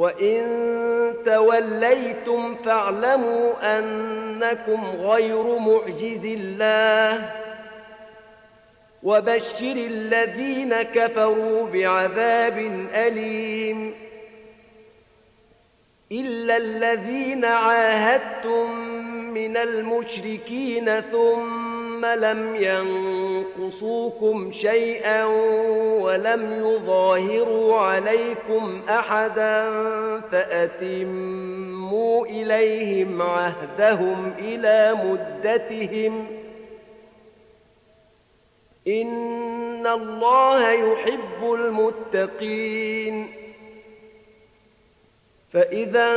وإن توليتم فاعلموا أنكم غير معجز الله وبشر الذين كفروا بعذاب أليم إلا الذين عاهدتم من المشركين ثم لم ينقصوكم شيئا ولم يظاهروا عليكم أحدا فأتموا إليهم عهدهم إلى مدتهم إن الله يحب المتقين فإذا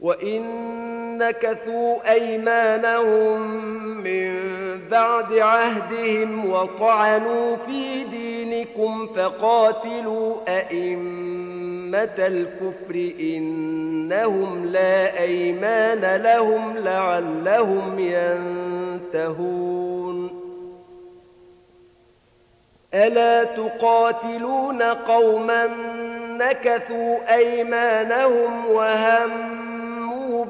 وإن نكثوا أيمانهم من بعد عهدهم وطعنوا في دينكم فقاتلوا أئمة الكفر إنهم لا أيمان لهم لعلهم ينتهون ألا تقاتلون قوما نكثوا أيمانهم وهموا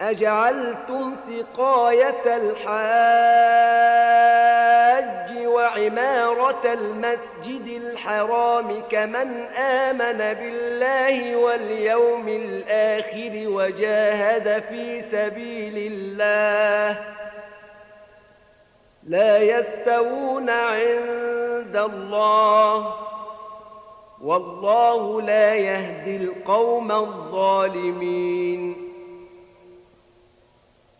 أجعلتم سقاية الحاج وعمارة المسجد الحرام كمن آمن بالله واليوم الآخر وجاهد في سبيل الله لا يستوون عند الله والله لا يهدي القوم الظالمين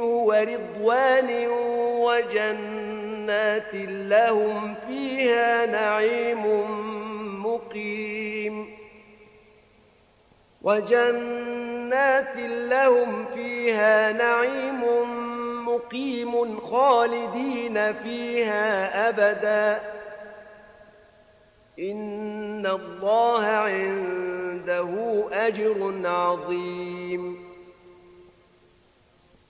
ورضوان وجنات لهم فيها نعيم مقيم. وجنات لهم فيها نعيم مقيم خالدين فيها أبدا. إن الله عنده أجر عظيم.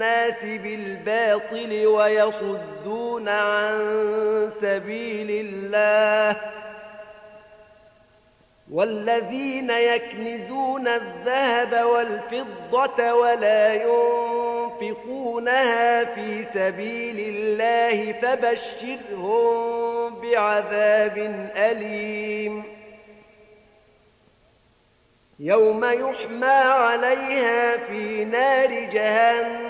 الناس بالباطل ويصدون عن سبيل الله والذين يكنزون الذهب والفضة ولا ينفقونها في سبيل الله فبشرهم بعذاب أليم يوم يحمى عليها في نار جهنم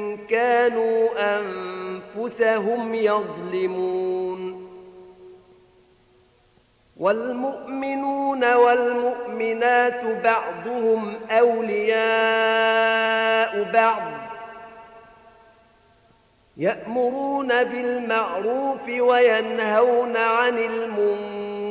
كانوا أنفسهم يظلمون. والمؤمنون والمؤمنات بعضهم أولياء بعض يأمرون بالمعروف وينهون عن المنكر.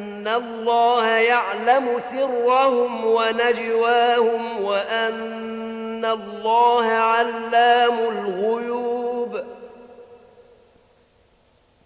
الله يعلم سرهم ونجواهم وأن الله علام الغيوب.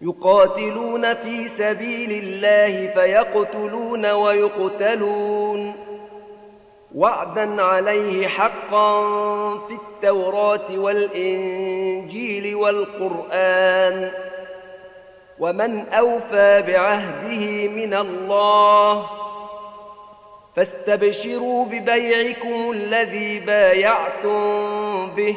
يقاتلون في سبيل الله فيقتلون ويقتلون. وعدا عليه حقا في التوراة والإنجيل والقرآن. ومن أوفى بعهده من الله فاستبشروا ببيعكم الذي بايعتم به.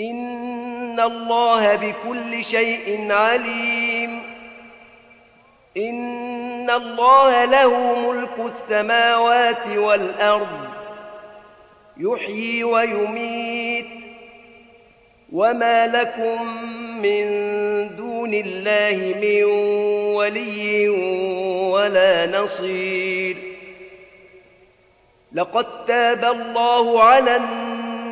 إن الله بكل شيء عليم إن الله له ملك السماوات والأرض يحيي ويميت وما لكم من دون الله من ولي ولا نصير لقد تاب الله على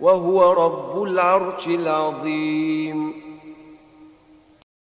وهو رب العرش العظيم.